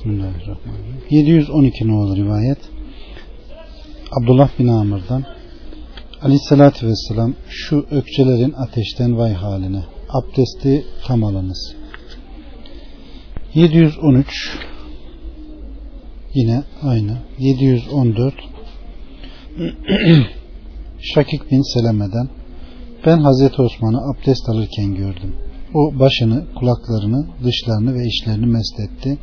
Bismillahirrahmanirrahim. 712 nolu rivayet. Abdullah bin Amr'dan Aleyhissalatü Vesselam şu ökçelerin ateşten vay haline abdesti tam alınız. 713 yine aynı 714 Şakik bin Seleme'den ben Hazreti Osman'ı abdest alırken gördüm. O başını, kulaklarını, dışlarını ve içlerini mest etti.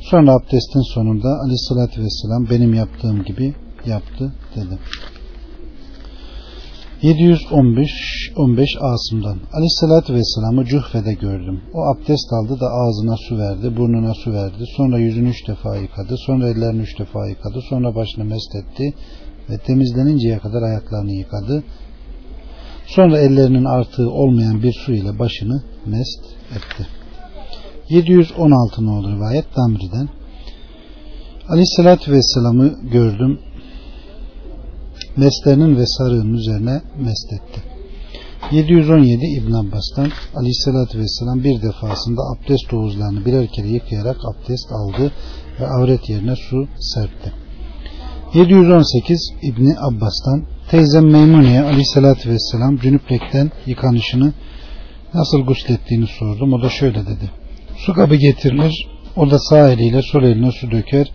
Sonra abdestin sonunda aleyhissalatü vesselam benim yaptığım gibi yaptı dedi. 715 15 Asım'dan Aleyhisselatü Vesselam'ı Cuhfe'de gördüm. O abdest aldı da ağzına su verdi, burnuna su verdi. Sonra yüzünü üç defa yıkadı. Sonra ellerini üç defa yıkadı. Sonra başını mest etti ve temizleninceye kadar ayaklarını yıkadı. Sonra ellerinin artığı olmayan bir su ile başını mest etti. 716 olur rivayet Damri'den. Aleyhissalatü Vesselam'ı gördüm. Meslerinin ve sarığının üzerine mest etti. 717 İbn Abbas'tan Aleyhisselatü Vesselam bir defasında abdest havuzlarını birer kere yıkayarak abdest aldı ve avret yerine su serpti. 718 İbni Abbas'tan teyzem Meymune'ye aleyhissalatü vesselam cünüplekten yıkanışını nasıl guslettiğini sordum. O da şöyle dedi. Su kabı getirilir. O da sağ eliyle sol eline su döker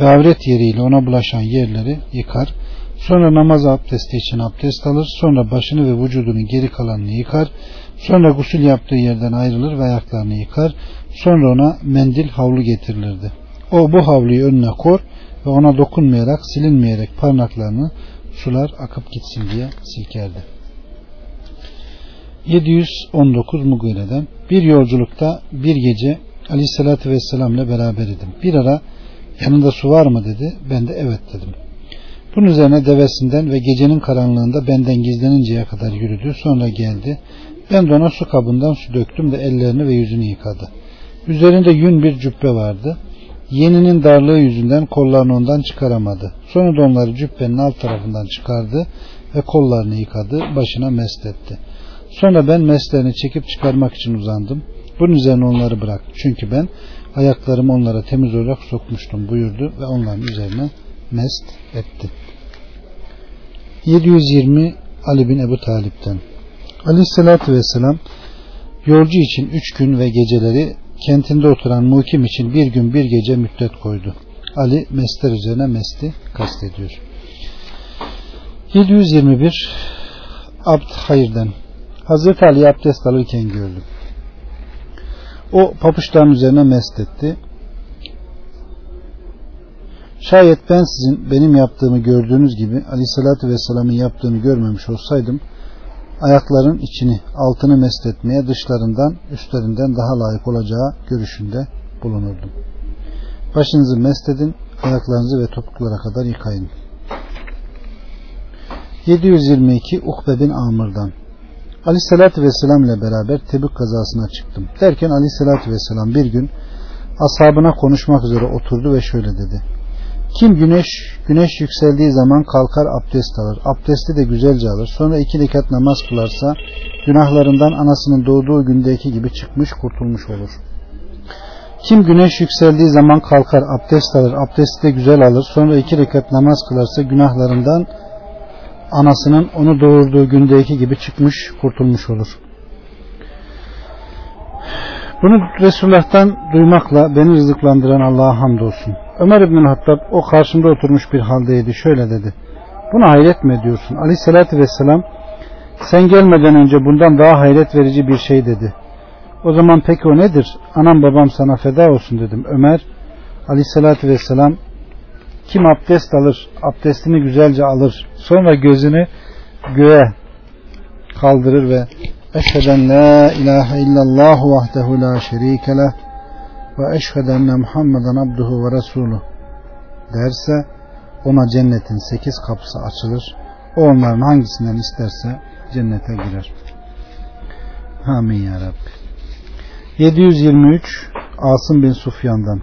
ve avret yeriyle ona bulaşan yerleri yıkar. Sonra namaz abdesti için abdest alır. Sonra başını ve vücudunun geri kalanını yıkar. Sonra gusül yaptığı yerden ayrılır ve ayaklarını yıkar. Sonra ona mendil havlu getirilirdi. O bu havluyu önüne kor ve ona dokunmayarak silinmeyerek parmaklarını sular akıp gitsin diye silkerdi. 719 Mugire'den bir yolculukta bir gece Aleyhisselatü Vesselam ile beraber idim. Bir ara yanında su var mı dedi. Ben de evet dedim. Bunun üzerine devesinden ve gecenin karanlığında benden gizleninceye kadar yürüdü. Sonra geldi. Ben de ona su kabından su döktüm de ellerini ve yüzünü yıkadı. Üzerinde yün bir cübbe vardı. Yeninin darlığı yüzünden kollarını ondan çıkaramadı. Sonra da onları cübbenin alt tarafından çıkardı ve kollarını yıkadı, başına mest etti. Sonra ben meslerini çekip çıkarmak için uzandım. Bunun üzerine onları bırak. Çünkü ben ayaklarımı onlara temiz olarak sokmuştum buyurdu ve onların üzerine mest etti. 720 Ali bin Ebu Talip'ten Aleyhisselatü Vesselam yolcu için üç gün ve geceleri kentinde oturan mukim için bir gün bir gece müddet koydu. Ali mesler üzerine mesti kastediyor. 721 Abd Hayır'dan Hazreti Ali abdest alırken gördüm. O papuçların üzerine mest etti. Şayet ben sizin benim yaptığımı gördüğünüz gibi Aleyhisselatü Vesselam'ın yaptığını görmemiş olsaydım ayakların içini altını mest etmeye dışlarından üstlerinden daha layık olacağı görüşünde bulunurdum. Başınızı mest edin, ayaklarınızı ve topuklara kadar yıkayın. 722 Ukbe bin Amr'dan Aleyhisselatü Vesselam ile beraber Tebük kazasına çıktım. Derken Aleyhisselatü Vesselam bir gün ashabına konuşmak üzere oturdu ve şöyle dedi. Kim güneş güneş yükseldiği zaman kalkar abdest alır. Abdesti de güzelce alır. Sonra iki rekat namaz kılarsa günahlarından anasının doğduğu gündeki gibi çıkmış kurtulmuş olur. Kim güneş yükseldiği zaman kalkar abdest alır. Abdesti de güzel alır. Sonra iki rekat namaz kılarsa günahlarından anasının onu doğurduğu gündeki gibi çıkmış kurtulmuş olur. Bunu Resulullah'tan duymakla beni rızıklandıran Allah'a hamdolsun. Ömer İbn Hattab o karşımda oturmuş bir haldeydi. Şöyle dedi. Buna hayret mi ediyorsun? Aleyhissalatü vesselam sen gelmeden önce bundan daha hayret verici bir şey dedi. O zaman peki o nedir? Anam babam sana feda olsun dedim. Ömer aleyhissalatü vesselam kim abdest alır, abdestini güzelce alır, sonra gözünü göğe kaldırır ve Eşheden la ilahe illallah vahdehu la şerike leh ve eşhedü enne Muhammeden abduhu ve resuluh derse ona cennetin sekiz kapısı açılır. O onların hangisinden isterse cennete girer. Amin ya Rabbi. 723 Asım bin Sufyan'dan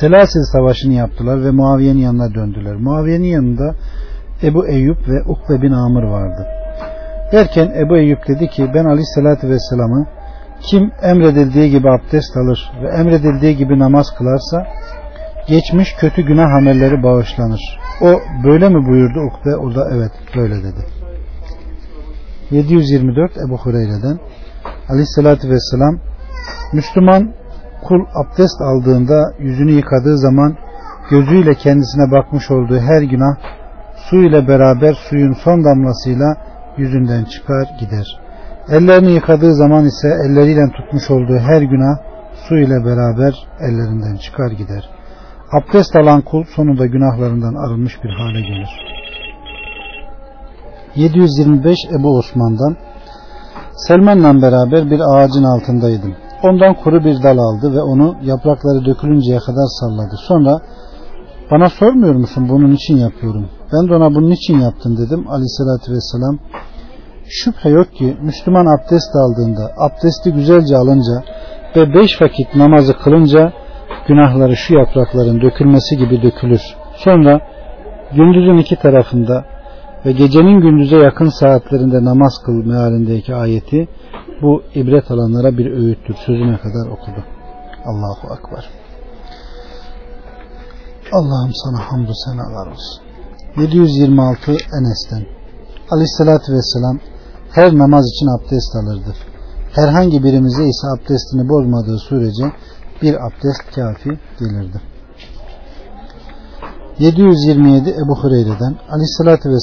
Selasil savaşını yaptılar ve Muaviye'nin yanına döndüler. Muaviye'nin yanında Ebu Eyyub ve Ukbe bin Amr vardı. Derken Ebu Eyyub dedi ki ben Aleyhisselatü Vesselam'ı Kim emredildiği gibi abdest alır ve emredildiği gibi namaz kılarsa geçmiş kötü günah amelleri bağışlanır. O böyle mi buyurdu Ukbe? O da evet böyle dedi. 724 Ebu Hureyre'den Aleyhisselatü Vesselam Müslüman kul abdest aldığında yüzünü yıkadığı zaman gözüyle kendisine bakmış olduğu her günah su ile beraber suyun son damlasıyla yüzünden çıkar gider. Ellerini yıkadığı zaman ise elleriyle tutmuş olduğu her günah su ile beraber ellerinden çıkar gider. Abdest alan kul sonunda günahlarından arınmış bir hale gelir. 725 Ebu Osman'dan Selman'la beraber bir ağacın altındaydım. Ondan kuru bir dal aldı ve onu yaprakları dökülünceye kadar salladı. Sonra bana sormuyor musun bunun için yapıyorum. Ben de ona bunun için yaptım dedim. Aleyhissalatü vesselam şüphe yok ki Müslüman abdest aldığında abdesti güzelce alınca ve beş vakit namazı kılınca günahları şu yaprakların dökülmesi gibi dökülür. Sonra gündüzün iki tarafında ve gecenin gündüze yakın saatlerinde namaz kıl mealindeki ayeti bu ibret alanlara bir öğüttür. Sözüne kadar okudu. Allahu Akbar. Allah'ım sana hamdü senalar olsun. 726 Enes'ten Aleyhissalatü Vesselam her namaz için abdest alırdı. Herhangi birimize ise abdestini bozmadığı sürece bir abdest kafi gelirdi. 727 Ebu Hureyre'den Aleyhissalatü Vesselam